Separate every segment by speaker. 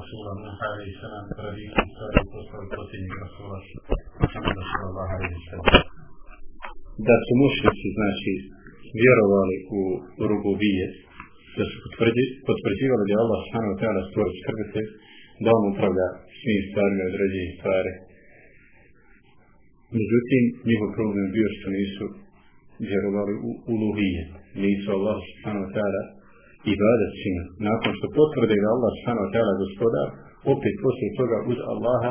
Speaker 1: Rasula Nuh alaihi sallam tradiciju stvari poslali posljednjeg Rasula Muhammeda sallallahu.
Speaker 2: Da su mušnici, znači, vjerovali u rububije, da su potvrđivali da je Allah subhanahu wa stvori skrbite, da on upravlja svim stvarima određenih stvari. Međutim, njihov problem bio što nisu vjerovali u uluhije. Nisu Allah subhanahu wa ibadet čini. Nakon što potvrde da Allah wa ta'ala gospodar, opet poslije toga uz Allaha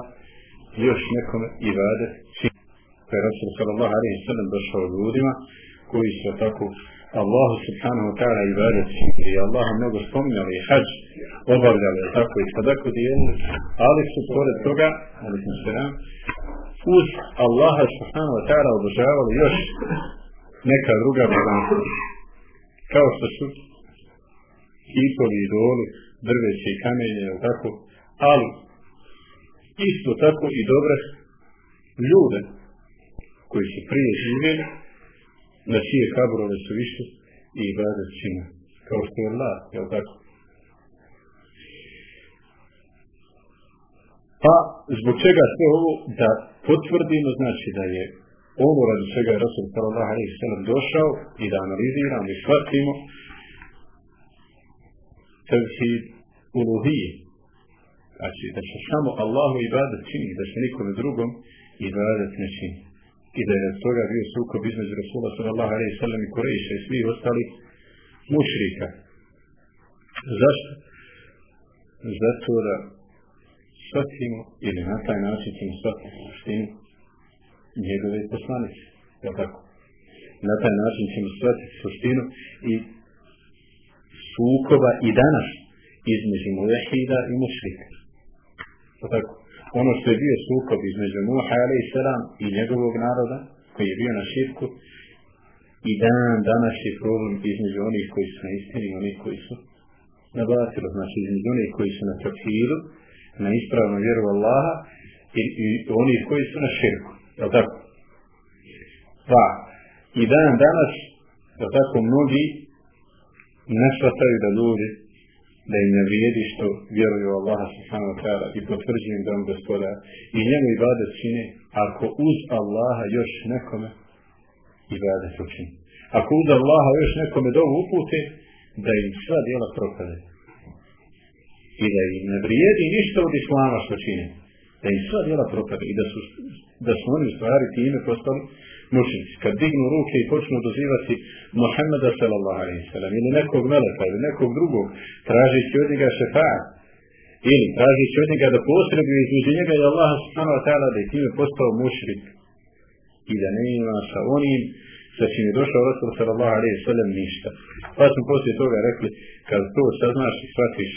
Speaker 2: još nekome ibadet čini. Pa je Rasul sallallahu alaihi sallam došao ljudima koji su tako Allahu subhanahu wa ta'ala ibadet činili i Allaha mnogo spominjali i hađ obavljali tako i sadaku dijelili, ali su pored toga, ali sam se nam, uz Allaha subhanahu wa ta'ala obožavali još neka druga božanstva. Kao što su kipovi, idoli, drveće i kamenje, tako, ali isto tako i dobre ljude koji su prije živjeli, na čije kaburove su više i ibadet čina, kao što je Allah, jel tako? Pa, zbog čega sve ovo da potvrdimo, znači da je ono radi čega je Rasul alaihi sallam došao i da analiziramo i shvatimo tevhid uluhije. Znači da se samo Allahu ibadet čini, da se nikome drugom ibadet ne čini. I da je od toga bio sukob između Rasula sallallahu alaihi sallam i Kurejša i svih ostalih mušrika. Zašto? Zato da shvatimo ili na taj način ćemo shvatiti suštinu njegove poslanice. Je tako? Na taj način ćemo shvatiti suštinu i sukoba i danas između muvehida i mušrika. Tako? Ono što je bio sukob između Nuha a.s. i njegovog naroda, koji je bio na širku, i dan danas je problem između onih koji su na istini i onih koji su na batilu. Znači između onih koji su na tefhidu, na ispravnu vjeru Allaha i, i onih koji su na širku. Je tako? Pa, i dan danas, je tako, mnogi ne shvataju da ljudi, da im ne vrijedi što vjeruju u Allaha subhanahu wa ta'ala i potvrđuju da on gospodar i njemu i bade čine, ako uz Allaha još nekome i bade učini. Ako uz Allaha još nekome dovu upute, da im sva djela propade. I da im ne vrijedi ništa od Islama što čine. Da im sva djela propade i da su, da su oni u stvari time postali mušnici. Kad dignu ruke i počnu dozivati Muhammeda sallallahu alaihi sallam ili nekog meleka ili nekog drugog, tražići od njega šefat ili tražići od njega da posreduje između njega i Allaha subhanahu wa ta'ala da je time postao mušrik i da ne ima sa onim sa čim je došao Rasul sallallahu alaihi sallam ništa. Pa smo poslije toga rekli, kad to saznaš i shvatiš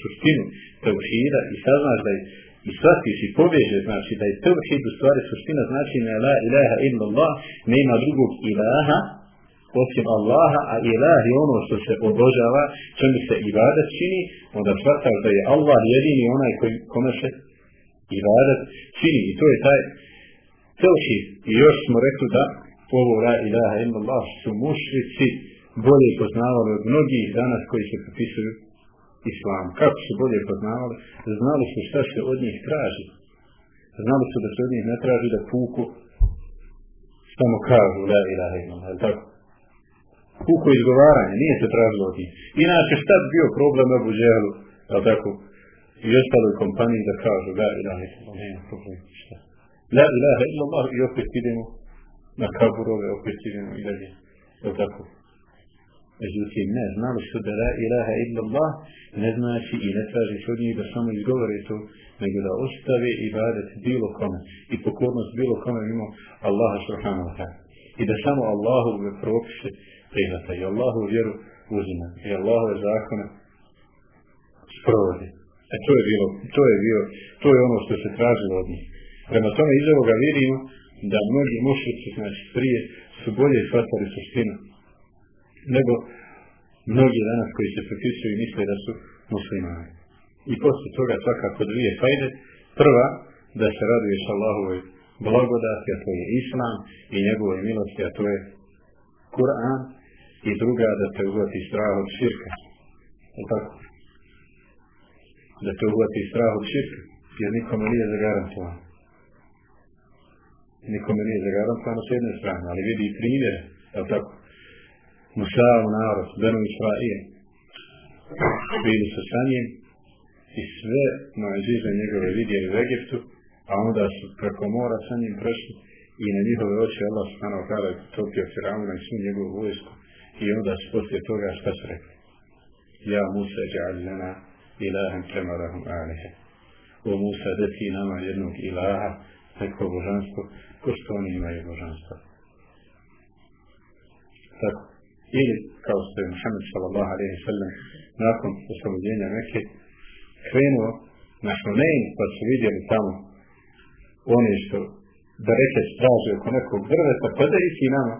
Speaker 2: suštinu tevhida i saznaš da je i shvatiš i poveže, znači da je tevhid u stvari suština znači ne la ilaha illa Allah, nema drugog ilaha osim Allaha, a ilah je ono što se obožava, čemu se ibadet čini, onda shvataš da je Allah jedini onaj koji kome se ibadet čini. I to je taj tevhid. I još smo rekli da ovo la ilaha illa Allah su mušrici bolje poznavali od mnogih danas koji se popisuju islam. Kako su bolje poznavali? Znali su šta se od njih traži. Znali su da se od njih ne traži da puku samo kažu la ilaha illallah, je tako? Puku izgovaranje, nije se tražilo od njih. Inače, šta bi bio problem Abu Džehlu, je tako? I ostaloj kompaniji da kažu illallah, nema problem, šta? La ilaha illallah i opet idemo na kaburove, opet idemo i dalje, je tako? Međutim, ne, znali su da la ilaha illa Allah ne znači i ne traži se od njih da samo izgovore to, nego da ostave ibadet bilo kome i pokornost bilo kome mimo Allaha subhanahu wa ta'ala. I da samo Allahove propise prihvata i Allahu vjeru uzima i Allahove zakone sprovodi. E to je bilo, to je bio, to je ono što se tražilo od njih. Prema tome iz ovoga vidimo da mnogi mušnici, znači prije, su bolje shvatali suštinu nego mnogi danas koji se prepisuju i misle da su muslimani. I posle toga svakako dvije fajde. Prva, da se raduješ Allahovoj blagodati, a to je Islam i njegovoj milosti, a to je Kur'an. I druga, da te uvati strah od širka. Je tako? da te uhvati strah od širka, jer nikome nije zagarantovan. Nikome nije zagarantovan s jedne strane, ali vidi primjer, je tako? Musav narod, Benu Israije, bili su sa njim i sve Moazize njegove vidjeli u Egiptu, a onda su preko mora sa njim prešli i na njihove oči Allah subhanahu wa ta'ala topio Firavuna i svu njegovu vojsku i onda su poslije toga šta su rekli? Ja Musa ja'al lana ilahem kema lahum alihe. O Musa deti nama jednog ilaha, neko božanstvo, ko što oni imaju božanstvo. Tako. Ili, kao što je Muhammed sallallahu alaihi sallam, nakon oslobođenja neke, krenuo na Hunayn, pa su vidjeli tamo one što da reke straže oko nekog drveta, pa da ih i nama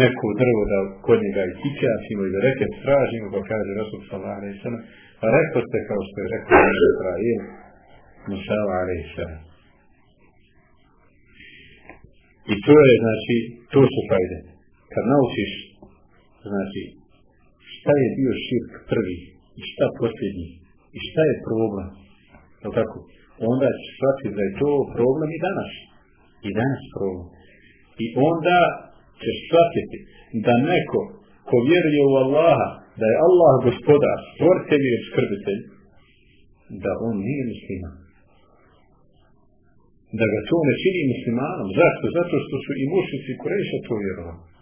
Speaker 2: neko drvo da kod njega i kićasimo i da reke stražimo, pa kaže Rasul sallallahu alaihi sallam, pa rekao ste kao što je rekao Israel, Musa alaihi sallam. I to je, znači, to su fajde. Kad naučiš, znači, šta je bio širk prvi i šta posljednji i šta je problem, je tako? Onda ćeš shvatiti da je to problem i danas. I danas problem. I onda ćeš shvatiti da neko ko vjeruje u Allaha, da je Allah gospodar, stvoritelj i skrbitelj, da on nije musliman da ga to ne čini muslimanom. Zašto? Zato što su i mušici Kureša to vjerovali.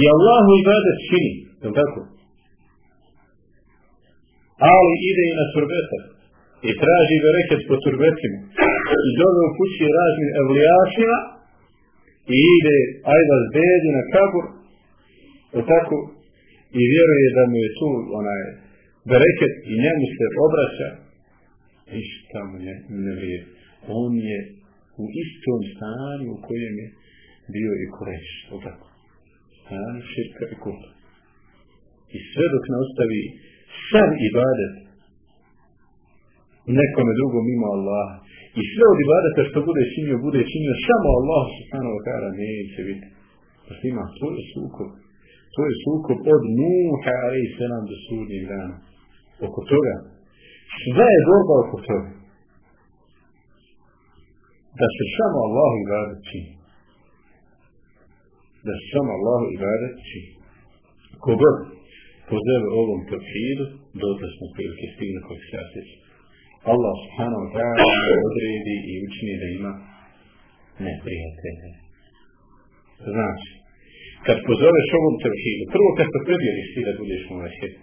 Speaker 2: I Allahu ibadet čini, je tako? Ali ide i na turbetak i traži bereket po turbetima i dove u kući raznim evlijašima i ide ajda zbedi na kabur je tako? I vjeruje da mu je tu onaj bereket i njemu se obraća ništa mu ne, ne vrijedi. On je u istom stanju u kojem je bio i Kureš. O tako. Stanju širka i kuta. I sve dok ne ostavi sam ibadet nekome drugom mimo Allaha. I sve od ibadeta što bude činio, bude činio samo Allah subhanahu wa ta'ala neće biti. Pa ima, to je sukob. To je sukob od Nuha selam do sudnjeg dana. Oko toga sve je borba oko toga. Da se samo Allahu ibadet čini. Da se samo Allahu ibadet čini. Kogod pozove ovom tevhidu, dotle smo prilike stigne kod sasjeća. Allah subhanahu wa ta'ala odredi i učini da ima neprijatelje. Znači, kad pozoveš ovom tevhidu, prvo kad se predjeliš ti da budeš mu vahid,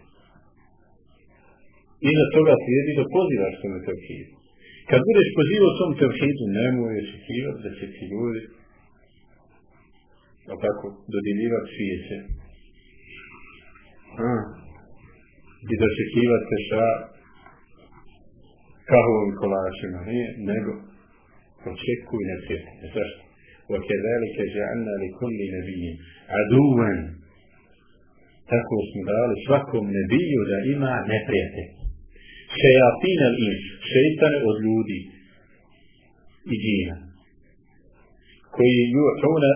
Speaker 2: Iza toga slijedi da pozivaš tome tevhidu. Kad budeš pozivao tom tevhidu, nemoj očekivati da će ti ljudi a tako, dodjeljivati svijeće. A, I da očekivate sa kahovim kolačima. Nije, nego očekuj neprijatelje. Zašto? وكذلك جعلنا لكل نبي عدوا tako smo dali svakom nebiju da ima neprijatelj šejatin al ins, šeitane od ljudi i džina, koji ju'una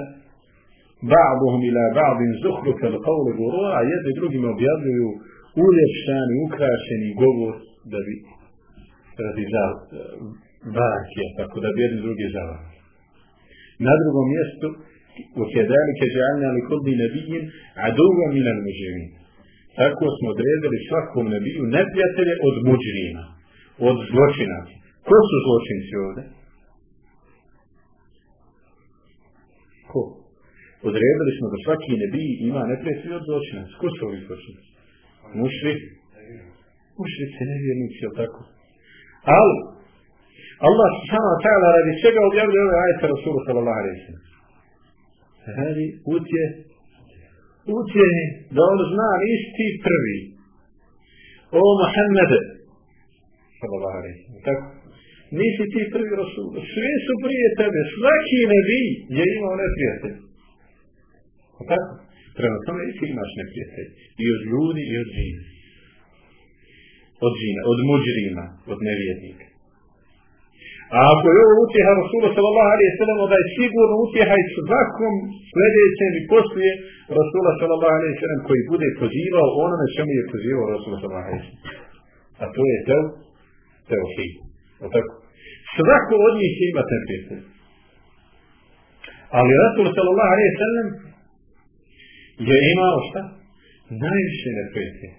Speaker 2: ba'duhum ila ba'din zuhruka l'qavle gurura, a jedni drugima objavljuju uljepšani, ukrašeni govor da bi radi za barke, tako da bi jedni drugi zavali. Na drugom mjestu, u kedanike žalna li kod bi nebijen, a duga minan muživin. Tako smo odredili svakom nebiju neprijatelje od muđrina, od zločina. Ko su zločinci ovdje? Ko? Odredili smo da svaki nebij ima neprijatelje od zločinaca. Ko su ovi zločinci? Mušri? Mušrici, nevjernici, jel tako? Ali, Allah subhanahu wa ta'ala radi čega objavljuje ove ajete Rasulu sallallahu alaihi sallam? Radi utje učeni da on zna isti prvi. O Mohamede, sallallahu alaihi tako, nisi ti prvi rasul, svi su prije tebe, svaki nebi je imao neprijatelj. O tako? Prema tome i ti imaš neprijatelj. I od ljudi i od džina. Od džina, od muđrima, od nevjednika. A ako je ovo utjeha Rasula sallallahu alaihi sallam, onda je sigurno utjeha i svakom sljedećem i poslije Rasula sallallahu alaihi sallam koji bude pozivao onome čemu je pozivao Rasula sallallahu alaihi sallam. A to je teo, teohid. Tako? Svako od njih imati neprijatelj. Ali Rasul sallallahu alaihi sallam je imao šta? Najviše neprijatelja.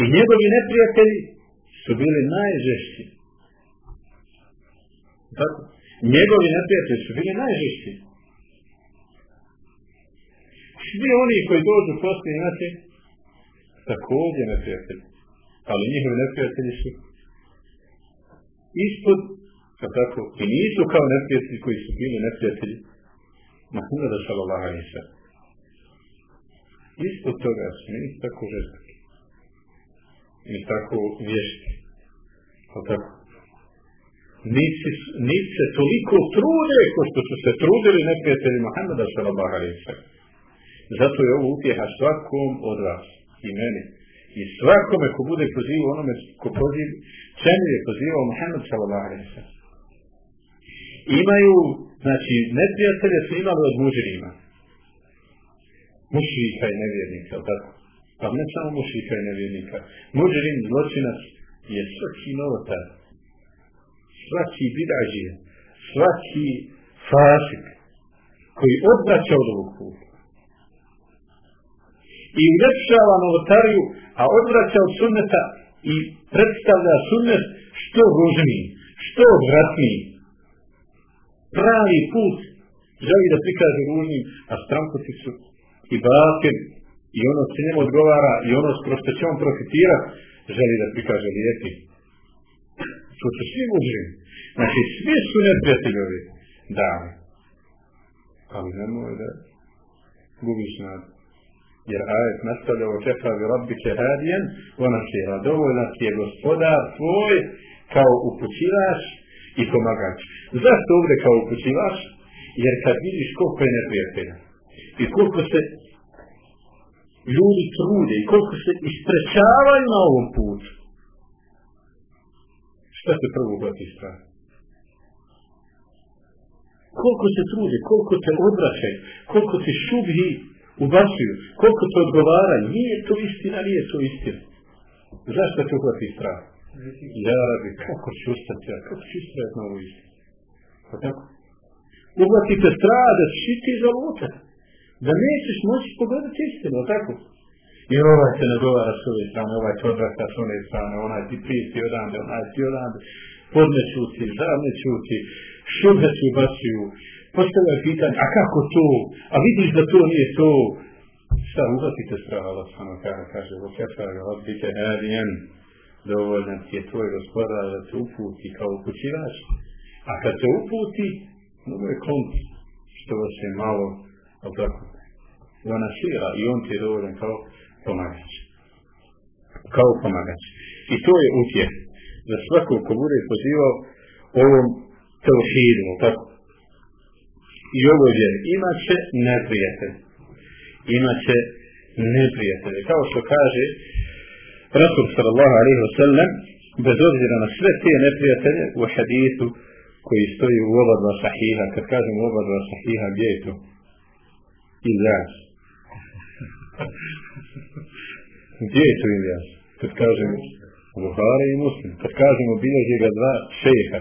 Speaker 2: I njegovi neprijatelji su bili najžešći. Tako? Njegovi neprijatelji su bili najžešći. Svi oni koji dođu poslije imate također neprijatelji. Ali njihovi neprijatelji su ispod, tako, i nisu kao neprijatelji koji su bili neprijatelji Muhammeda sallallahu alaihi sallam. Ispod toga su nisu tako žestoki. Ni tako vješti. Pa tako. Nisi, nisi se toliko trude ko što su se trudili neprijatelji Muhammeda sallallahu alaihi sallam. Zato je ovo utjeha svakom od vas i meni. I svakome ko bude pozivao onome ko poziv, čemu je pozivao Muhammed sallallahu alaihi sallam. Imaju, znači, neprijatelje su imali od mužirima. Mušrika i nevjernika, tako? Pa ne samo mušrika i nevjernika. Mužirin zločinac je svaki novotar, svaki bidažije, svaki fasik koji odvraća od ovog puta i uljepšava novotariju, a odvraća od sunneta i predstavlja sunnet što ružniji, što odvratniji. Pravi put želi da prikaže ružnim, a strankoticu i batir i ono se njemu odgovara i ono što će on profitirati, želi da prikaže lijepi. To su svi mužni. Znači, svi su neprijateljovi dame. Ali nemoj da gubiš nadu jer ajet nastavlja o čeka vi rabbike hadijen, ona se je dovoljna ti je gospodar tvoj kao upućivaš i pomagač. Zašto ovdje kao upućivaš? Jer kad vidiš koliko je neprijatelja i koliko se ljudi trude i koliko se isprečavaju na ovom putu, šta se prvo ugati strah? Koliko se trude, koliko te odvraćaju, koliko ti šubhi ubacuju. Koliko to odgovara, nije to istina, nije to istina. Zašto te uhvati strah? Ja rabi, kako ću ustati, ja, kako ću ustrajati na ovu istinu? Pa tako? Uhvati te strah da ćeš ti zalutat. Da nećeš moći pogledati istinu, tako? Jer ovaj se nagovara s ove strane, ovaj te odvrata s one strane, onaj ti pristi odande, onaj ti odande, podne čuti, žadne čuti, šube se ubacuju, postavlja pitanje, a kako to? A vidiš da to nije to? Šta, uhvatite strah, Allah samo kada kaže, o kefa ga dovoljno ti je tvoj gospodar da te uputi kao upućivač. A kad te uputi, nemoj kont, što vas je malo, ali ona šira i on ti je dovoljan kao pomagač. Kao pomagač. I to je utjeh za svakog ko bude pozivao ovom tevhidu, tako, i ovoj vjeri imat će neprijatelj. Imat će. Kao što kaže Rasul sallallahu alaihi wa sallam, bez obzira na sve te neprijatelje u hadisu koji stoji u oba dva sahiha, kad kažem u oba dva sahiha, gdje je to? Ilyas. gdje je to Ilyas? Kad kažemo Buhari i Muslim, kad kažemo bilježi ga dva šeha,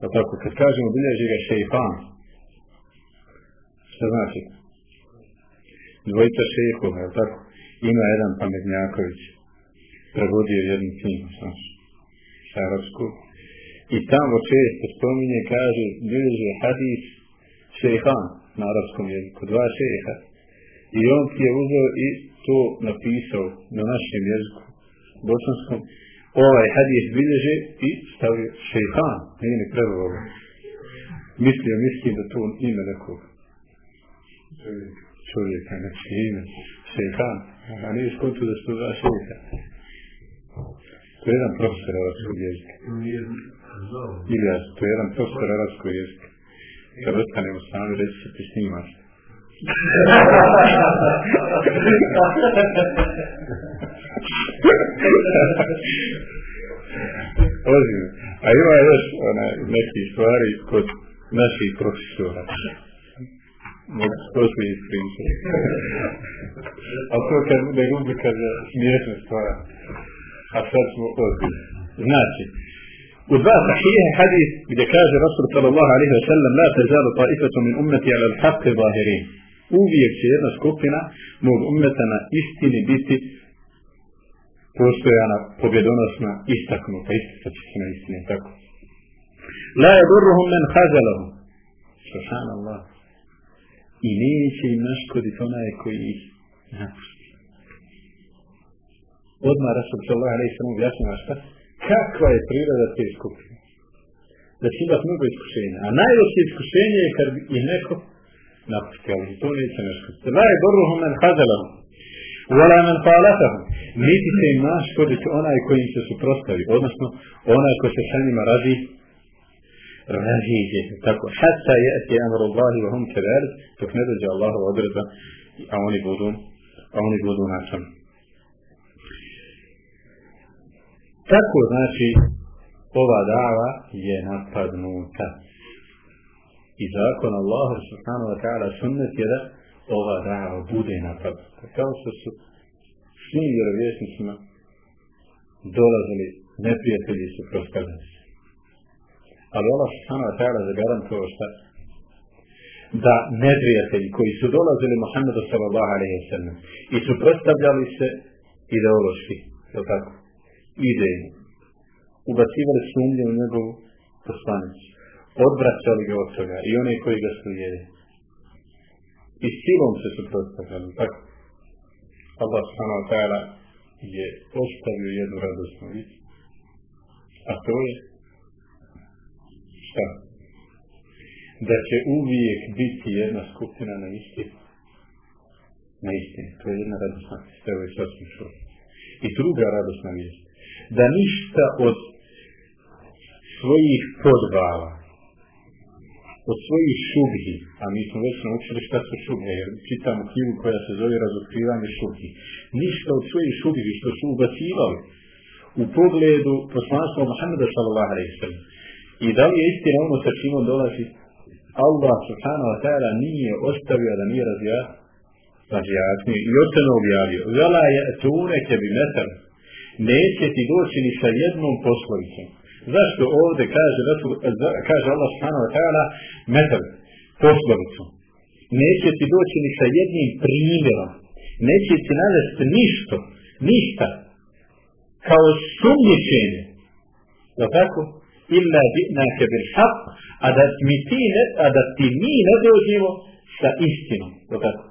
Speaker 2: pa tako, kad kažemo bilježi ga šejfan, Šta znači? Dvojica šehova, je tako? Ima jedan pametnjaković. Prevodio jednu knjigu, znači, šarabsku. I tamo često spominje, kaže, bilježe hadis šehan na arabskom jeziku, dva šeha. I on ti je uzeo i to napisao na našem jeziku, bosanskom. Ovaj hadis bilježe i stavio šehan, nije ni prevalo. Mislio, mislim da to ime nekog čovjeka, znači ime, šeitan, a nije skontu da su dva šeika. To je jedan profesor arabskog jezika. Ilijas, to je jedan profesor arabskog jezika. Kad ostanemo sami, reći se ti snimaš. Ozim. A ima još neki stvari kod naših profesora. Mogu se ispričati. A to kad bude rubrika za smiješne stvari. A sad smo ozbiljni. Znači, u dva sahije hadis gdje kaže Rasul sallallahu alaihi wa sallam la tazalu taifatu min ummeti ala al-haqq zahirin. Uvijek će jedna skupina mog ummeta na istini biti postojana, pobjedonosna, istaknuta, isticat će se na istini, tako. La yadurruhum men hazalahum. Subhanallah. I neće im naškoditi onaj koji ih napusti. Odmah Rasul sallallahu alaihi sallam objasnila šta? Kakva je priroda te skupine? Da će imati mnogo iskušenja. A najveće iskušenje je kad ih neko napusti, ali to neće naškoditi. La yadurruhum men hazalahum. Wala men falatahum. Niti će im naškoditi onaj koji im se suprostavi. Odnosno, onaj koji se sa njima radi raziđe. Tako, hatta je eti amru Allahi wa hum keverit, dok ne dođe Allahu odredba, a oni budu, a oni budu načan. Tako znači, ova dava je napadnuta. I zakon Allahu subhanahu wa ta'ala sunnet je da ova dava bude napadnuta. Kao što su svim vjerovjesnicima dolazili neprijatelji su prostavljeni. Ali Allah subhanahu wa ta'ala zagarantovao šta? Da neprijatelji koji su dolazili Muhammedu sallallahu alaihi wa sallam i su prostavljali se ideološki, je tako? Idejno. Ubacivali sumnje u njegovu poslanicu. Odvraćali ga od toga i one koji ga slijede. I silom se suprotstavljali, tako? Allah subhanahu je ostavio jednu radosnu vicu. A to je šta? Da će uvijek biti jedna skupina na istini. Na istini. To je jedna radosna vijest. Evo je sasvim. I druga radosna vijest. Da ništa od svojih podvala, od svojih šubhi, a mi smo već naučili šta su šubhe, jer čitamo knjigu koja se zove razotkrivanje šubhi. Ništa od svojih šubhi što su ubacivali u pogledu poslanstva Muhammeda sallallahu alaihi sallam. I da li je istina ono sa čim on dolazi? Allah subhanahu wa ta'ala nije ostavio da nije razjasnio i oceno objavio. Vela je tuneke bi metar. Neće ti doći ni sa jednom poslovicom. Zašto ovdje kaže, kaže Allah ta'ala metar, poslovicu? Neće ti doći ni sa jednim primjerom. Neće ti navesti ništo, ništa, kao sumnjičenje. Da tako? Illa bi'nake bil haq, a da, mi ti ne, a da ti mi ne dođemo sa istinom. Da tako?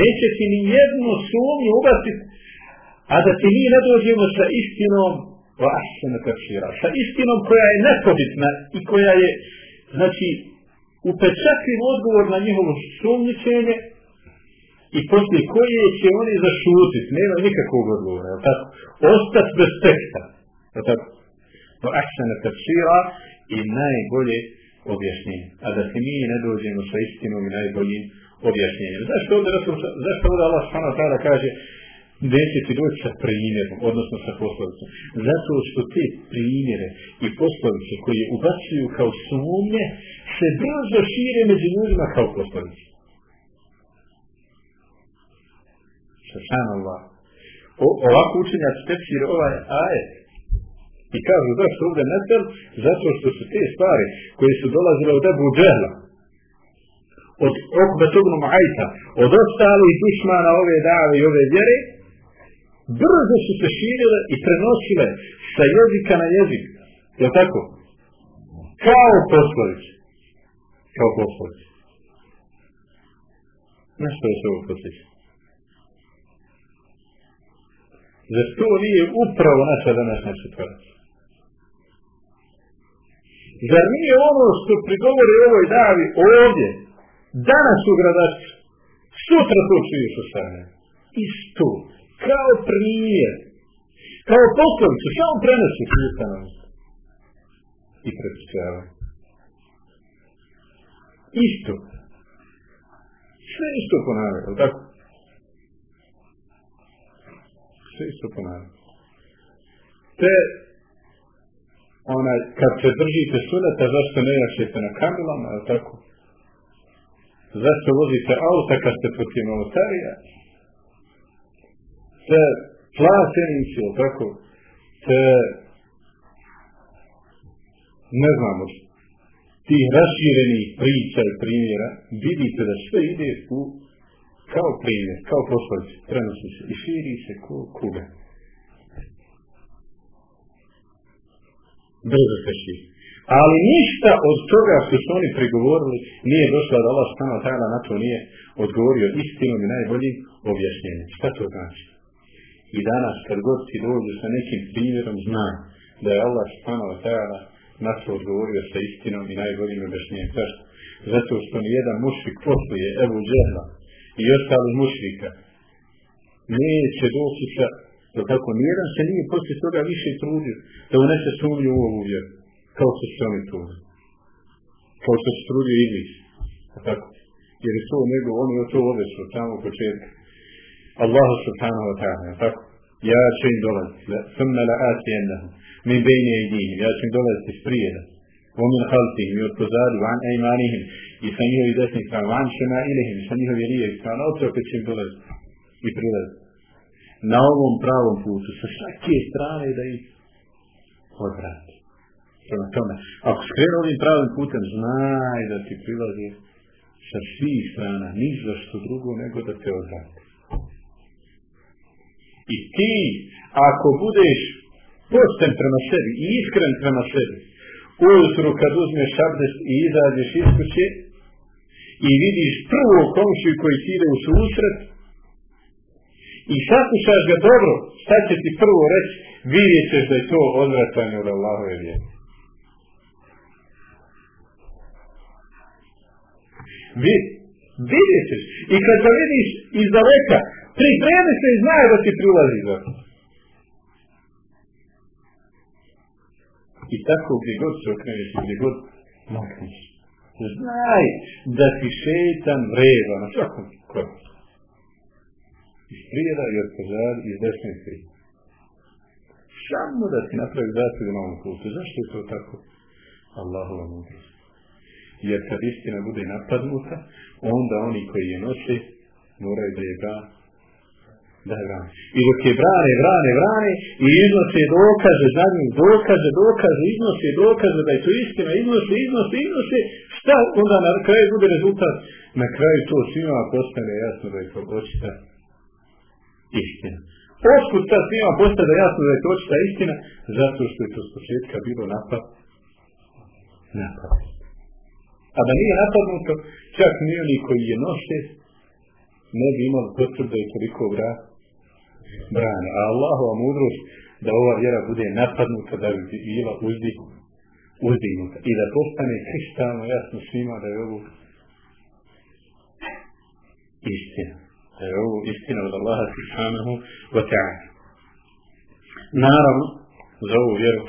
Speaker 2: Neće ti ni jednu sumnju ubaciti, a da ti mi ne dođemo sa istinom wa ahsana tafsira. Sa istinom koja je nepobitna i koja je, znači, upečatljiv odgovor na njihovo sumnjičenje i poslije koje će oni zašutiti. Nema nikakvog odgovora. Je tako? Ostati bez teksta. Je tako? Tafsira i najbolje objašnjenje. A da se mi ne dođemo sa istinom i najboljim objašnjenjem. Zašto ovdje, zašto ovdje Allah s.a. kaže neće ti doći sa primjerom, odnosno sa poslovicom. Zato što te primjere i poslovice koje ubacuju kao sumnje se brzo šire među ljudima kao poslovice. Subhanallah. O, ovako učenjaci tefsire ovaj ajet i kažu zašto ovdje netel, zato što su te stvari koje su dolazile od Ebu Džehla, od Okbe Tugnu Majta, od ostalih dušmana ove dave i ove vjere, brzo su se širile i prenosile sa jezika na jezik. Je tako? Kao poslovice. Kao poslovice. Na što je se ovo posjeća? Zar to nije upravo naša današnja situacija? Zar nije ono što prigovori ovoj davi ovdje, danas u gradačku, sutra to čuješ u? Isto kao primjer, kao poslovicu, samo prenosi ustanovicu i prepričava. Isto. Sve isto ponavlja, tako? Sve isto ponavlja. Te onaj, kad se držite suneta, zašto ne jašete na kamilama, je tako? Zašto vozite auta kad ste protiv novotarija? Se plaćenici, tako? Se ne znamo tih raširenih priča i primjera, vidite da sve ide u kao primjer, kao posledice, prenosi se i širi se ko kuga. Brzo se širi. Ali ništa od toga što su oni prigovorili nije došlo da Allah stano tajna na to nije odgovorio istinom i najboljim objašnjenjem. Šta to znači? I danas kad god ti dođu sa nekim primjerom zna da je Allah stano tajna na to odgovorio sa istinom i najboljim objašnjenjem. Zašto? Zato što ni jedan mušik poslije Ebu Džehla i ostali mušrika neće doći sa da tako nijedan se nije poslije toga više trudio da unese sumnju u ovu vjeru kao što se oni trudili kao što se trudio Iblis tako jer je to nego on je to od samog početka Allah subhanahu wa ta'ala tako ja ću im dolaziti thumma la atiyannahum min bayni aydihim ja ću im dolaziti s prijeda ومن خلفهم i od pozadi van ejmanihim i sa njihovi desnih strana van šema ilihim sa njihovi lijevih strana opet će im dolaziti i prilaziti na ovom pravom putu sa svake strane da ih odvrati prema tome ako skrenu ovim pravim putem znaj da ti prilazi sa svih strana niš za što drugo nego da te odvrati i ti ako budeš posten prema sebi i iskren prema sebi ujutru kad uzmeš abdest i izađeš iz kuće i vidiš prvo komšiju koji ti ide u susret i saslušaš ga dobro, šta će ti prvo reći, vidjet ćeš da je to odvratanje od Allahove vjere. Vi, vidjet ćeš. I kad ga vidiš iz daleka, pripremi se i znaju da ti prilazi za to. I tako gdje god se okreneš i gdje god makneš. Znaj da ti šetan vreba na svakom koraku. Iz prijeda i od pozad iz desne strane. Samo da ti napravi zasljed na ovom putu. Zašto je to tako? Allahova mudrost. Jer kad istina bude napadnuta, onda oni koji je nose moraju da je da je brane. I dok je brane, brane, brane i iznose dokaze, za njim dokaze, dokaze, iznose dokaze da je to istina, iznose, iznose, iznose, šta onda na kraju bude rezultat? Na kraju to svima postane jasno da je to očita istina. Otkud ta svima postane jasno da je to očita istina? Zato što je to s početka bilo napad. Napad. A da nije napadnuto, čak nije oni koji je nose, ne bi imali potvrdu da je toliko vrat brane. A Allahova mudrost da ova vjera bude napadnuta, da bi bila uzdignuta. I da postane kristalno jasno svima da je ovo istina. Da je ovo istina od Allaha subhanahu wa ta'ala. Naravno, za ovu vjeru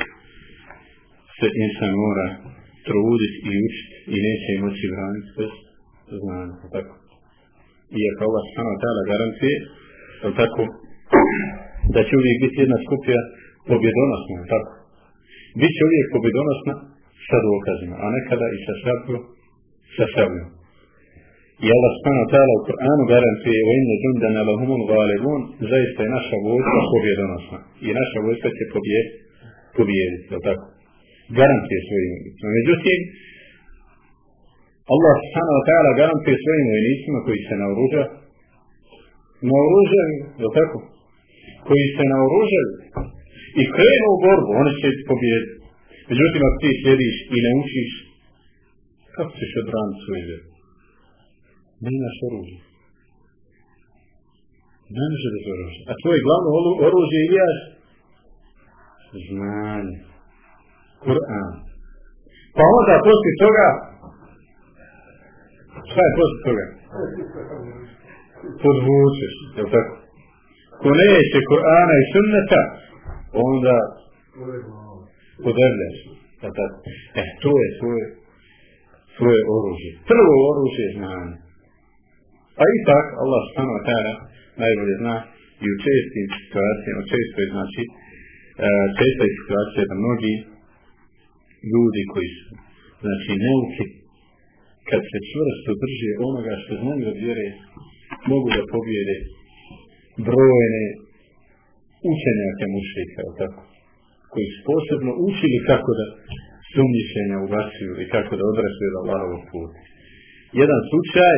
Speaker 2: se insan mora truditi i učiti i neće moći braniti bez znanja. Tako. Iako Allah subhanahu wa ta'ala garantuje, tako, da će uvijek biti jedna skupija pobjedonosna, tako? Biće uvijek pobjedonosna sa dokazima, a nekada i sa šabljom, sa šabljom. I Allah subhanahu ta'ala u Kur'anu garantuje o inne džundana lahumul galibun, zaista je naša vojska pobjedonosna. I naša vojska će pobjediti, je tako? Garantuje svojim vojnicima. Međutim, Allah subhanahu ta'ala garantuje svojim vojnicima koji se naoruža, naoružaju, je tako? Koji se naoružaju i krenu u borbu, oni će pobjediti. Međutim, ako ti sjediš i ne učiš, kako ćeš odbraniti svoje vjeru? Ne imaš oružje. Ne može da oružje. A tvoje glavno oružje je jaš? Znanje. Kur'an. Pa onda poslije toga, šta je poslije toga? Podvučeš, je li tako? Ko neće Kur'ana i sunneta, onda podrljaš. E, to je svoje, svoje oružje. Prvo oružje je znanje. Pa ipak, Allah subhanahu wa ta'ala najbolje zna i u čestim situacijama, često je znači, česta je situacija da mnogi ljudi koji su znači neuki kad se čvrsto drže onoga što znaju od vjere mogu da pobjede brojene učenjake mušlika, tako, koji su posebno učili kako da sumnjišenja ubacuju i kako da odrasaju da Allahovog puta. Jedan slučaj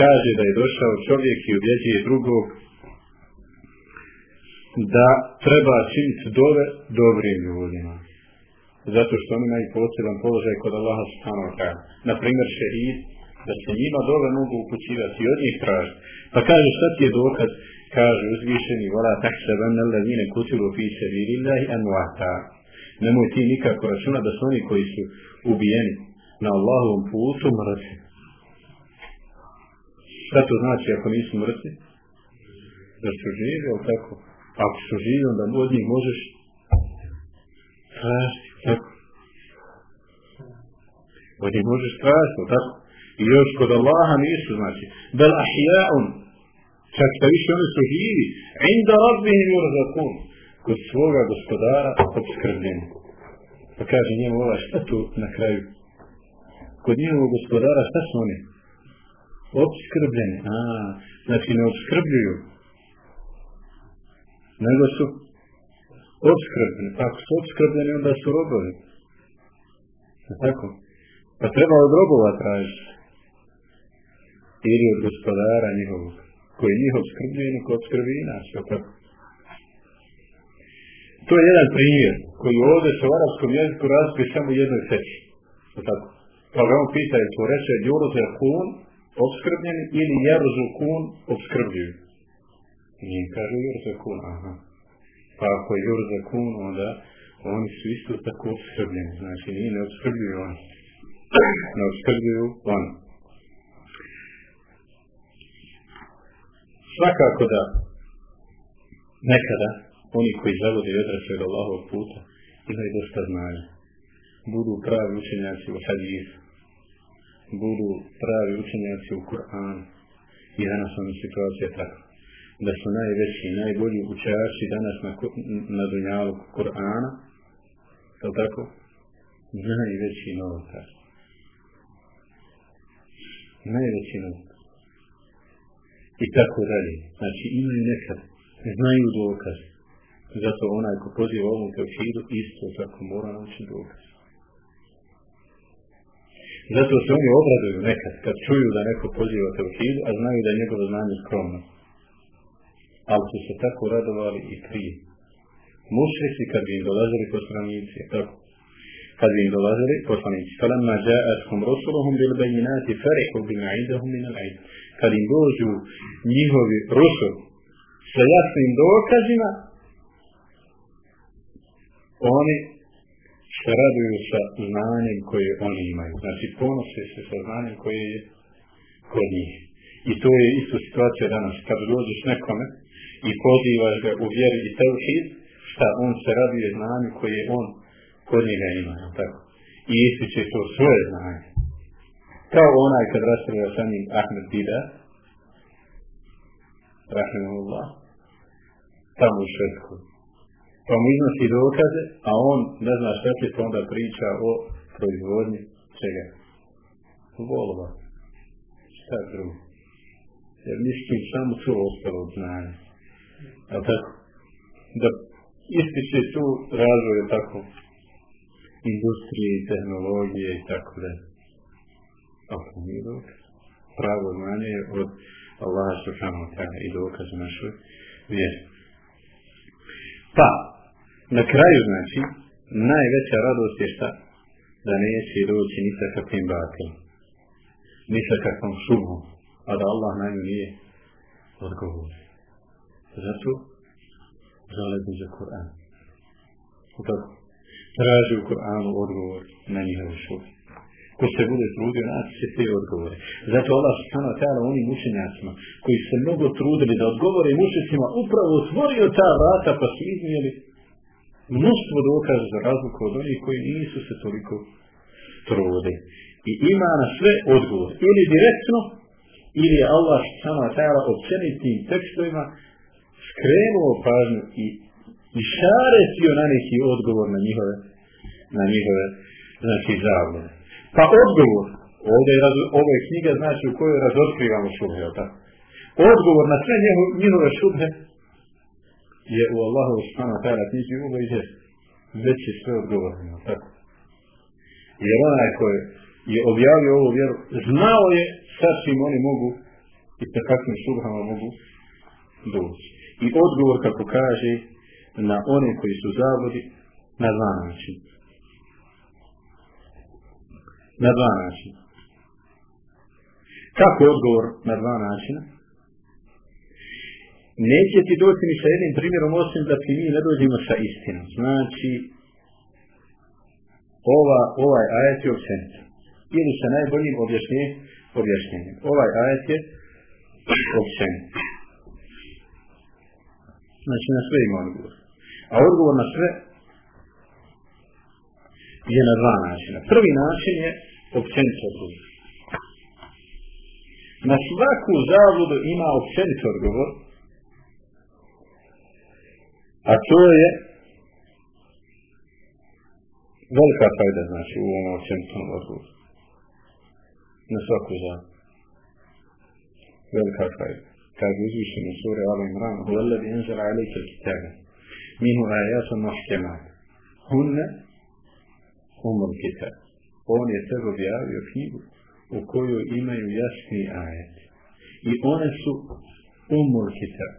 Speaker 2: kaže da je došao čovjek i ubjeđuje drugog da treba činiti dove dobrim ljudima. Zato što oni imaju poseban položaj kod Allaha subhanahu wa ta'ala. Na primjer šehid, da se njima dove mogu upućivati i od njih tražiti. Pa kaže šta ti je dokaz? Kaže uzvišeni, vola tahsaban alladine kutilu fi sabilillahi amwata. Nemoj ti nikako računati da su oni koji su ubijeni na Allahovom putu mrtvi. Šta to znači ako nisu mrtvi? Da su živi, ali tako? Ako su živi, onda od njih možeš tražiti, tako? Od njih možeš tražiti, tako? I još kod Allaha nisu, znači, bel ahija'un, čak šta više oni su živi, inda rabbihim yurzakun, kod svoga gospodara obskrbljeni. Pa kaže njemu ova šta tu na kraju? Kod njegovog gospodara šta su oni? Obskrbljeni. A, znači ne obskrbljuju. Nego su obskrbljeni. Pa ako su obskrbljeni onda su robovi. Tako? Pa treba od robova tražiti. Ili od gospodara njihovog. Koji je njihov skrbljeni kod skrbi nas. To je jedan primjer koji ovdje se u arabskom jeziku razlikuje samo jednoj seći. Tako. Pa ga on pita je to reče Juroze kun obskrbljeni ili Jarozu kun obskrbljuju. I kaže Juroze kun, aha. Pa ako je Juroze kun, onda oni su isto tako obskrbljeni. Znači nije ne obskrbljuju oni. Ne obskrbljuju oni. Svakako da. Nekada oni koji zavode i odrasaju od Allahovog puta imaju dosta znanja. Budu pravi učenjaci u hadisu, budu pravi učenjaci u Kur'anu. I danas vam je situacija tako da su najveći najbolji učači danas na, na dunjalu Kur'ana to tako? Najveći novotar. Najveći novotar i tako dalje znači imaju nekad znaju dokaz zato onaj ko poziva ovom tevhidu isto tako mora naučiti dokaz Zato se oni obraduju nekad kad čuju da neko poziva tevhidu, a znaju da je njegovo znanje skromno. Ali su se tako radovali i prije. Mušrici kad bi im dolazili poslanici, tako. Kad bi im dolazili poslanici. Falamma ja'atkum rusuluhum bil bayinati farihu bima indahum min al-ilm. Kad im dođu njihovi rusul sa jasnim dokazima, oni se raduju sa znanjem koje oni imaju. Znači, ponose se sa znanjem koje je kod njih. I to je isto situacija danas. Kad dođeš nekome i pozivaš ga u vjeri i tevhid, šta on se raduje znanju koje on kod njega ima. Tako. I ističe to svoje znanje. Kao onaj kad raspravlja sa njim Ahmed Bida, rahimahullah, tamo u Švedskoj pa mu iznosi dokaze, a on ne zna šta će pa onda priča o proizvodnji čega? Volova. Šta drugo? Jer misli samo to ostalo od znanja. A tako? Da ističe tu razvoje tako industrije tehnologije i tako da. Dokaz. Pravo znanje je od Allaha subhanahu wa ta'ala i dokaz našoj vjeri. Pa, na kraju znači, najveća radost je šta? Da neće doći ni sa kakvim batom, ni sa kakvom šumom, a da Allah na nju nije odgovor. Zato zalezi za Kur'an. Tako, traži u Kur'anu odgovor na njihovu šumu. Ko se bude trudio, naći se te odgovore. Zato Allah subhanahu wa ta'ala onim učenjacima koji se mnogo trudili da odgovore mušicima upravo otvorio ta vrata pa su iznijeli mnoštvo dokaza za razliku od onih koji nisu se toliko trudili. I ima na sve odgovor. Ili direktno, ili je Allah sama tajala općenitim tekstovima skrenuo pažnju i, i šaretio na neki odgovor na njihove na njihove znači zavode. Pa odgovor, ovdje je, ovo je knjiga znači u kojoj razotkrivamo šubhe, tako? Odgovor na sve njihove šubhe je u Allahu subhanahu wa ta'ala knjiži ide već je sve odgovoreno, tako? Jer onaj koji je objavio ovu vjeru, znao je sa čim oni mogu i sa kakvim šubhama mogu doći. I odgovor, kako kaže, na one koji su zavodi, na dva načina. Na dva načina. Kako odgovor na dva načina? Neće ti doći ni sa jednim primjerom osim da ti mi ne dođemo sa istinom. Znači, ova, ovaj ajet je općenito. Ili sa najboljim objašnjenjem. Ovaj ajet je općenit. Znači na sve ima odgovor. A odgovor na sve je na dva načina. Prvi način je općenito odgovor. Na svaku zavodu ima općenito odgovor, a to je velika fajda znači u ovom općenitom odgovoru. Na svaku zavodu. Velika fajda. Kaže uzvišenje sura Ala Imran, Huvallabi enzala alejke kitabe, minhu ajata mahkemate, hunne umul kitabe. On je tebe objavio knjigu u kojoj imaju jasni ajet. I one su umul kitab.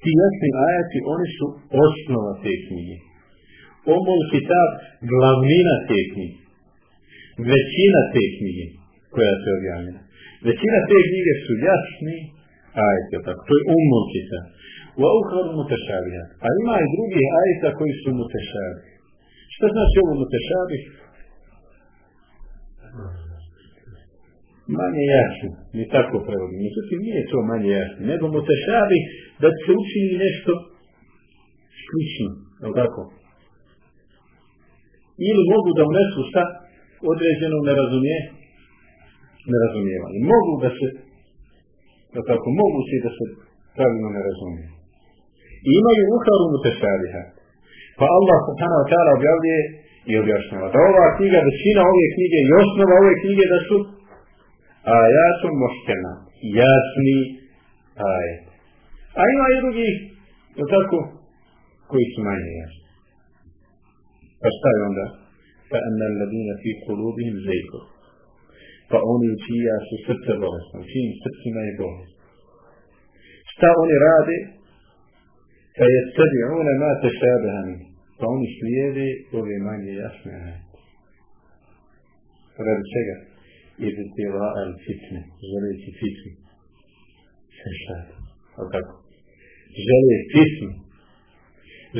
Speaker 2: Ti jasni ajeti, oni su osnova te knjige. Umul kitab, glavnina te knjige. Većina te knjige koja se objavljena. Većina te knjige su jasni ajeti, tako. To je umul kitab. A ima i drugi ajeta koji su mutešavijat. Šta znači ovo mutešavih? Manje jasno, ni tako prevodim. Međutim, nije to manje jasno. Nego mutešavih da se učini nešto slično. Je tako? Ili mogu da unesu šta određeno nerazumije, nerazumijevanje. Mogu da se, da tako, mogu se da se pravilno ne razumije. I imaju uharu mutešaviha. Pa Allah subhanahu wa ta'ala objavljuje i objašnjava da ova knjiga, većina ove knjige i osnova ove knjige da su ajatom moštena, jasni ajet. A ima i drugi, je tako, koji su manje jasni. Pa šta je onda? Pa ena ladina fi kulubihim zejko. Pa oni čija su srce bolesno, čijim srcima je bolest. Šta oni rade? Pa je sebi one ma tešabeha min. Pa oni slijede ove manje jasne ajete. Radi čega? Iz tijela al fitne, želeći fitne. Sešad. Ali tako? Žele fitne.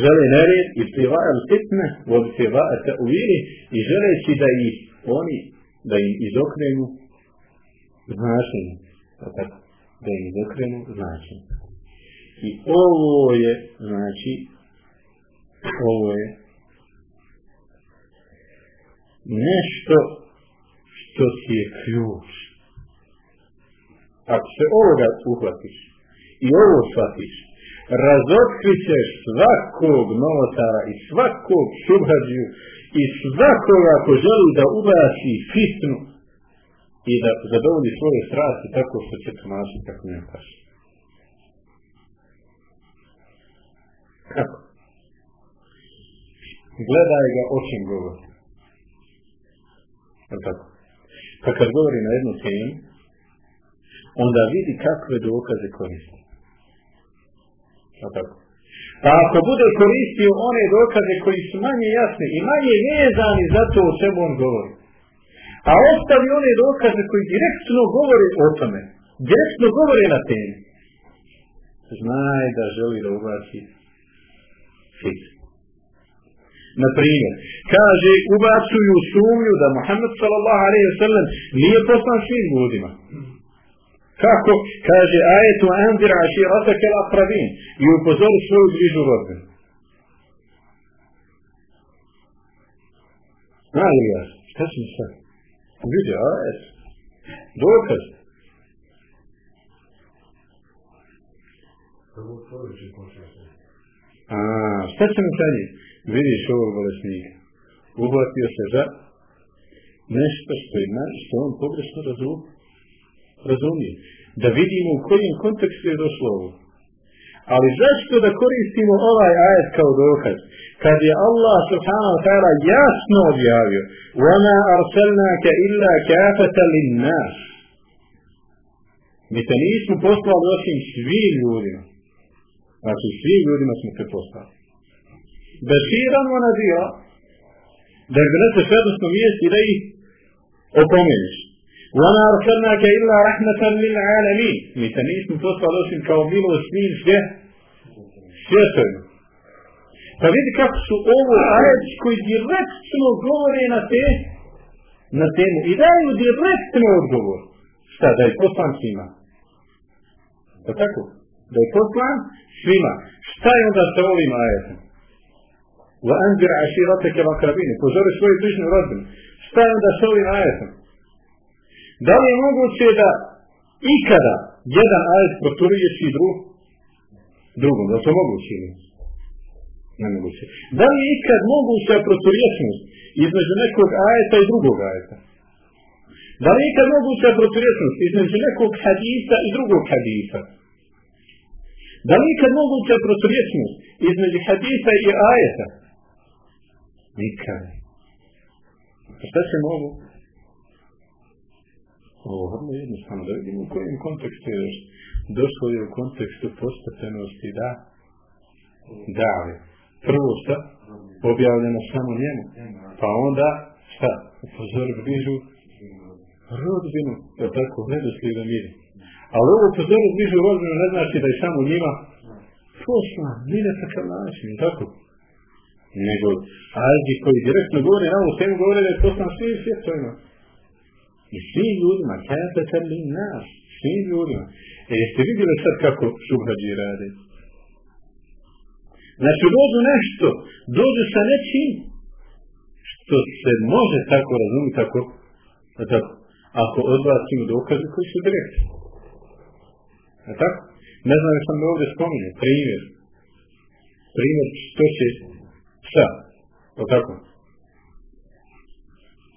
Speaker 2: Žele nered iz tijela al fitne, od tijela te uviri i želeći da ih oni, da im izokrenu značenje. Tako? Da im izokrenu značenje. I ovo je, znači, ovo je nešto što ti je ključ. Ako se ovoga uhvatiš i ovo shvatiš, razotkrićeš svakog novotara i svakog šubhađiju i svakoga ko želi da ubaci fitnu i da zadovolji svoje strasti tako što će tumačiti kako njemu paši. Kako? Gledaj ga o čem govori. Tako. Pa kad govori na jednu temu, onda vidi kakve dokaze koristi. Tako. Pa ako bude koristio one dokaze koji su manje jasni i manje vezani za to o čemu on govori, a ostavi one dokaze koji direktno govore o tome, direktno govore na temi, znaj da želi da ubaci fit. Na primjer, kaže, ubacuju sumnju da Muhammed sallallahu alaihi sallam nije poslan svim ljudima. Kako? Kaže, ajetu anzir aširata kel akrabin i upozori svoju bližu rodbinu. Zna li ja? Šta sam sad? Vidi, ajet. Dokaz. A, šta će mu sad Vidiš ovog bolesnika. Uhvatio se za nešto što ima, što on pogrešno razumije. Da vidimo u kojem kontekstu je došlo ovo. Ali zašto da koristimo ovaj ajet kao dokaz? Kad je Allah subhanahu wa ta'ala jasno objavio وَمَا أَرْسَلْنَاكَ إِلَّا كَافَةً لِلنَّاسِ Mi te nismo poslali osim svim ljudima. Znači svim ljudima smo te poslali. Beširan wa nadira da ih doneseš radosno mjesti da ih opomeniš. وَمَا أَرْسَلْنَاكَ إِلَّا رَحْمَةً لِلْعَالَمِينَ Mi te nismo poslali osim kao milost svim sve svjetovima. Pa vidi kako su ovo ajeti koji direktno govore na te na temu i daju direktno odgovor. Šta, da je poslan svima? Pa tako? Da je poslan svima. Šta je onda sa ovim ajetom? Anzir aširateke vakrabine. Pozori svoju bližnju rodbinu. Šta je onda sa ovim ajetom? Da li je moguće da ikada jedan ajet proturječi drug, drugom? Da to moguće ili? Nemoguće. Da li je ikad moguća proturječnost između nekog ajeta i drugog ajeta? Da li je ikad moguća proturječnost između nekog hadisa i drugog hadisa? Da li je ikad moguća proturječnost između hadisa i ajeta? Nikad. A šta mogu? Ovo vrlo jednostavno da vidimo u kojem kontekstu je došlo je u kontekstu postepenosti da dali. Prvo šta? Objavljeno samo njemu. Pa onda šta? Upozori bližu rodbinu. Je tako? Redoslijeda miri. Ali ovo upozori bližu rodbinu ne znači da je samo njima poslan. Nije na takav način. Tako? Nego ajdi koji direktno govore na ovu temu govore da je poslan svim svjetovima. I svim ljudima, kada li nas, svim ljudima. E jeste vidjeli sad kako šubhađi radi? Znači dođu nešto, dođu sa nečim što se može tako razumjeti tako, tako ako odbacimo dokaze koji su direktni. A tako? Ne znam sam da ovdje spominje, primjer. Primjer što će šta? O tako?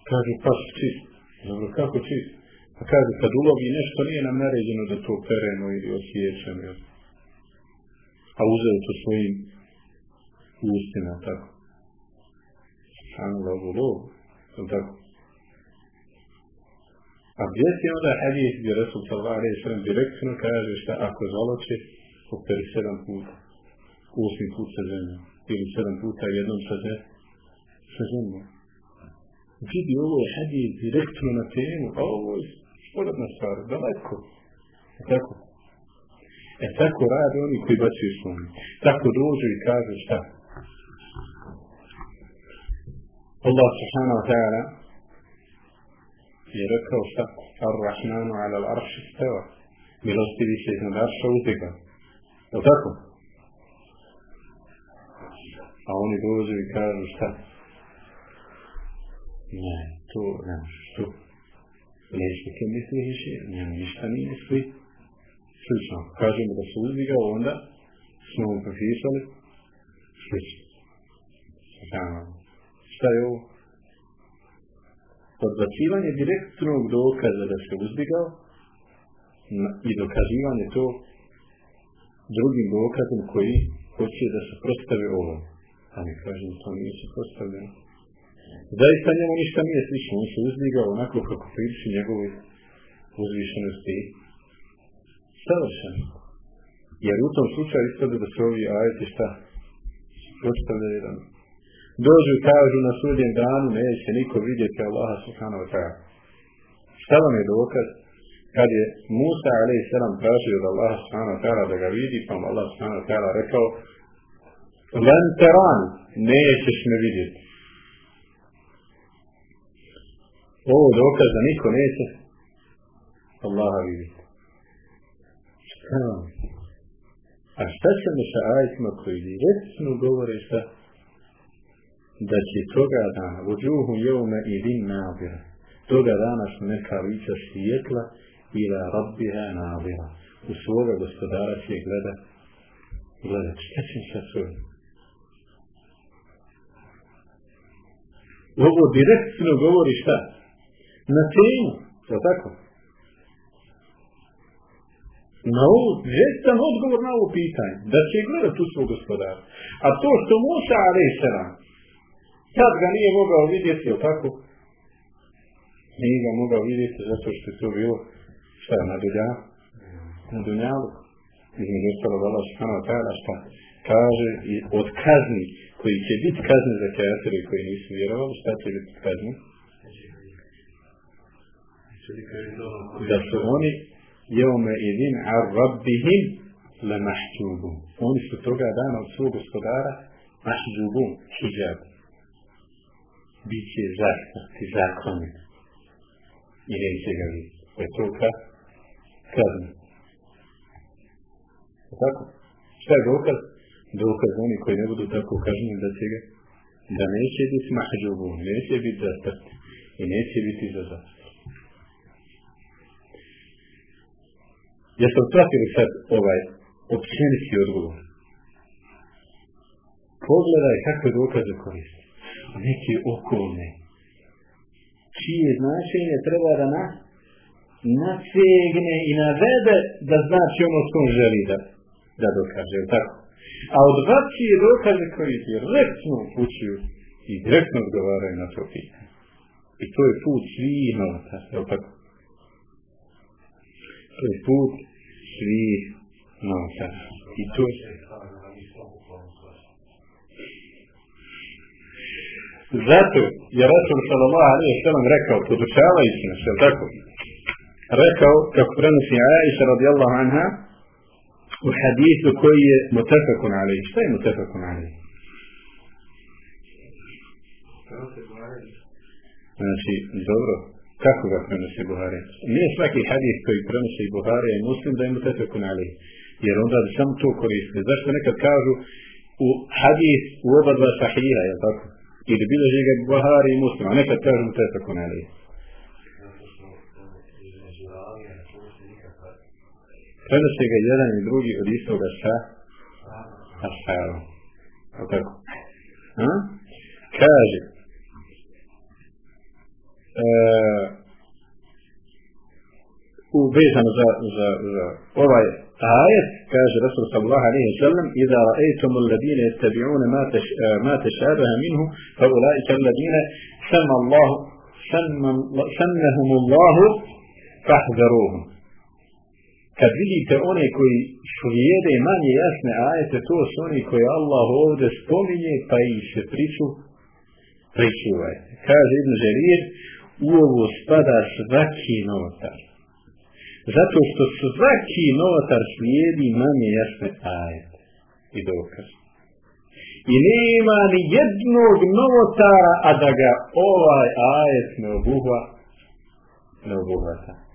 Speaker 2: Kaže pas čist. Dobro, kako čist? Pa kaže, kad ulovi nešto nije nam naređeno da to peremo ili osjećamo. A uzeo to svojim ustima, tako. Subhanallah, u lovu. Tako. A gdje si onda hadis gdje Rasul sallallahu alaihi sallam direktno kaže šta ako zaloče, operi sedam puta. Osmi put sa zemljom. Ili sedam puta jednom sa zemljom. Sa zemljom. Vidi, ovo je hadis direktno na temu, a ovo je sporedna stvar, daleko. Tako. E tako rade oni koji bacaju sumnju. Tako dođu i kažu šta? Allah subhanahu wa ta'ala je rekao šta? Ar-Rahmanu ala al-arši steva. Milostivi se iznad arša uzdiga. Je li tako? A oni dođu i kažu šta? Ne, to ne možeš ke misli više, njemu ništa nije misli. Slično, kažemo da se uzdigao, onda smo mu propisali slično. Šta je ovo? Odbacivanje direktnog dokaza da se uzdigao i dokazivanje to drugim dokazom koji hoće da se prostave ovom. A mi kažem, to nije se prostavljeno. Zaista njemu ništa nije slično, on se uzdigao onako kako priliči njegovoj uzvišenosti savršeno. Jer u tom slučaju ispada da se ovi ajeti šta prostavlja jedan. Dođu i kažu na sudjem danu neće niko vidjeti Allaha subhanahu wa ta'ala. Šta vam je dokaz? Kad je Musa a.s. tražio od Allaha subhanahu wa ta'ala da ga vidi, pa mu Allah subhanahu wa ta'ala rekao Len teran, nećeš me vidjeti. Ovo dokaz da niko neće Allaha vidjeti. Šta? A šta ćemo sa ajitima koji direktno govore šta? Da će toga dana, vođuhu jevme din nabira, toga dana su neka lica svijetla ila rabbiha nabira. U svoga gospodara će gleda, gleda, šta će sa svojim? Ovo direktno govori šta? Na temu, je tako? Na ovu, direktan odgovor na ovo pitanje, da će gledati u svog gospodara. A to što Musa a.s. Sad ga nije mogao vidjeti, je tako? Nije ga mogao vidjeti zato što je to bilo šta na dunjalu. Na dunjalu. Između ostalog Allah subhanahu ta'ala šta kaže i od kazni koji će biti kazni za kafire koji nisu vjerovali, šta će biti kazni? Da su oni jeume idin ar rabbihim la mahjubun. Oni su toga dana od svog gospodara mahjubun, hijab. Biće zaštiti, zakonit. I neće ga. Je to ka? Kazna. Tako? Šta je dokaz? Dokaz oni koji ne budu tako kažnjeni da će da neće biti mahđubun, neće biti zastrti i neće biti za zastrti. Jeste pratili sad ovaj općeniti odgovor? Pogledaj kakve dokaze koristi. Neki okolne. Čije značenje treba da na, nasegne i navede da znači ono što želi da, da dokaže. Tako? A od je dokaze koji direktno upućuju i direktno odgovaraju na to pitanje. I to je put svih novata. Je tako? To je put svih novca. I to je... Zato je Rasul sallallahu alaihi sallam rekao, podučavajući nas, je tako? Rekao, kako prenosi Aisha radijallahu anha, u hadisu koji je mutafakun alaihi. Šta je mutafakun alaihi? Znači, dobro, kako ga prenosi Buhari? Nije svaki hadis koji prenosi Buhari i muslim da je mu tefekun alaihi. Jer onda bi samo to koristili. Zašto nekad kažu u hadis u oba dva sahira, je tako? Ili bilježi ga Buhari i muslim, a nekad kažu mu tefekun Prenosi ga jedan i drugi od istoga sa ashabom. Je tako? A? Kaže, u vezano za, za, za ovaj ajet, kaže Rasul sallallahu alaihi sallam, Iza ra'aytum alladine yattabi'una ma, teš, ma tešabaha minhu, fa ulaika alladine samma Allahu, sammahum Allahu, fahdaruhum. Kad vidite one koji slijede manje jasne ajete, to su oni koji Allah ovdje spominje, pa ih se priču, pričuvajte. Kaže Ibn Žerir, u ovo spada svaki novotar. Zato što svaki novotar slijedi manje jasne ajete i dokaz. I nema ni jednog novotara, a da ga ovaj ajet ne obuhva, ne obuhvata.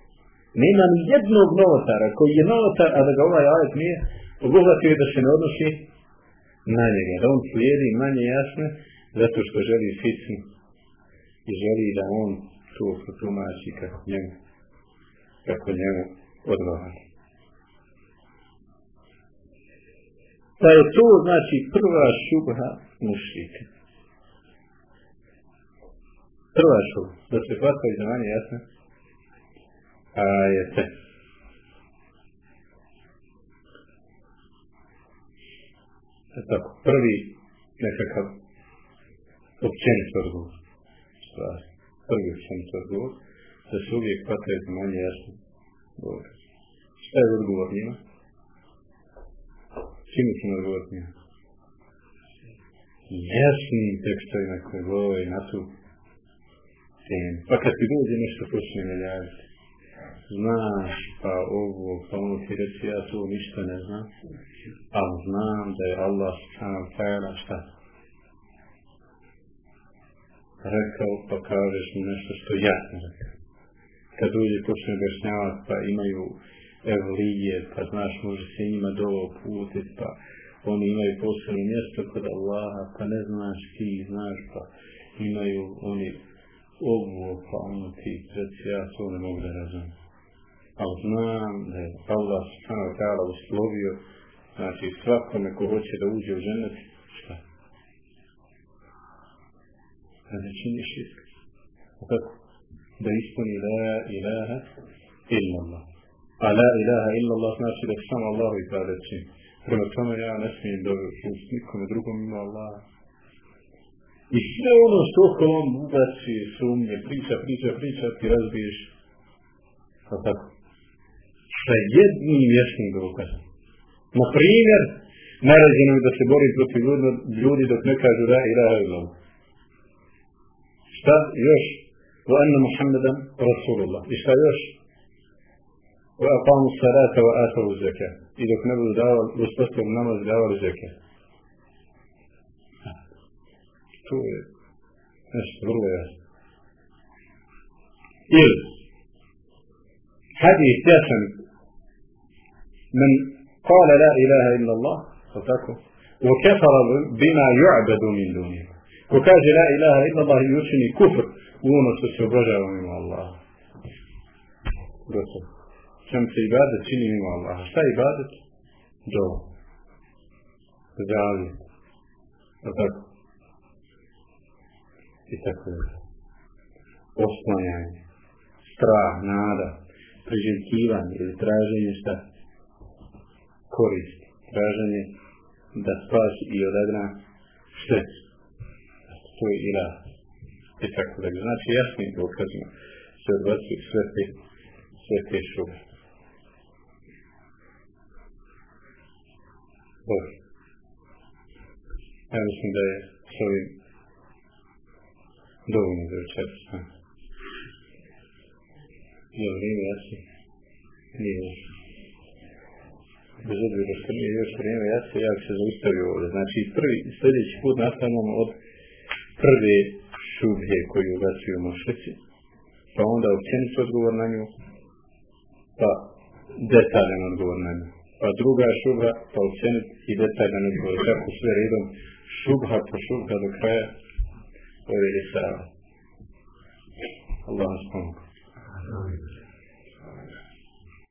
Speaker 2: Nema ni jednog novotara koji je novotar, a da ga ovaj ajet nije obuhvatio da se ne odnosi na njega. Da on slijedi manje jasne, zato što želi sitni i želi da on to protumači kako njemu, kako njemu odgovara. Pa je to znači prva šubha mušika. Prva šubha, da se hvata iz manje jasno, a je te. E tako, prvi nekakav općenit odgovor. Stvari prvi to odgovor, da se uvijek pataju za manje jasno. Šta je odgovor njima? Čime ćemo odgovoriti njima? Jasnim tekstovima koje govore na tu temu. Pa kad ti dođe nešto počne javiti, znaš, pa ovo, pa ono ti reći, ja to ništa ne znam, ali znam da je Allah sam tajna šta? rekao, pa kažeš mi nešto što ja sam rekao. Kad uđe počne objašnjavati, pa imaju evlije, pa znaš, može se njima dolo putit, pa oni imaju posebno mjesto kod Allaha, pa ne znaš ti, znaš, pa imaju oni ovo, pa ono ti, reci, ja to ne mogu da razumijem. Ali znam da je Allah subhanahu wa ta'ala uslovio, znači svakome ko hoće da uđe u ženet, šta? da ne čini širk. Tako, da ispuni la ilaha illa Allah. A la ilaha illa Allah znači da samo Allah i ibadet čini. Prema tome ja ne smijem dobiti nikome drugom ima Allah. И све оно што он убаци, сумне, прича, прича, прича, ти разбиеш. А така. Са едним јешним да го кажам. Например, наредено е да се бори против ljudi dok ne kažu la ilaha illallah. Šta još? Wa anna Muhammedan Rasulullah. I šta još? Wa aqamu salata wa atavu zekat. I dok ne budu davali, uspostavu namaz davali zekat. Nešto vrlo jasno. Ili hadis jasan من قال لا إله إلا الله فتكو وكفر بما يعبد من دونه. وكاج لا إله إلا الله يوشني كفر. ونس سبجا من الله. رسول. كم في عبادة شني من الله؟ شتا عبادة؟ جو. زعلي فتكو i tako da. Oslanjanje, strah, nada, priželjkivanje ili traženje šta? Korist, traženje da spasi i odagna štetu. To je ila. I tako da. Znači jasnim dokazima se odbacuju sve te, sve te šube. Dobro. Ja mislim da je s ovim dovoljno za večeras. Je li vrijeme jasno? Nije jasno. Bez obzira što nije još vrijeme jasno, ja se zaustavio ovdje. Znači, prvi, sljedeći put nastavljamo od prve šubhe koju ubacuju mušlici, pa onda općenicu odgovor na nju, pa detaljan odgovor na nju. Pa druga šubha, pa općenit i detaljan odgovor. Kako sve redom, šubha po šubha do kraja, where it is allowed. Allah subhanahu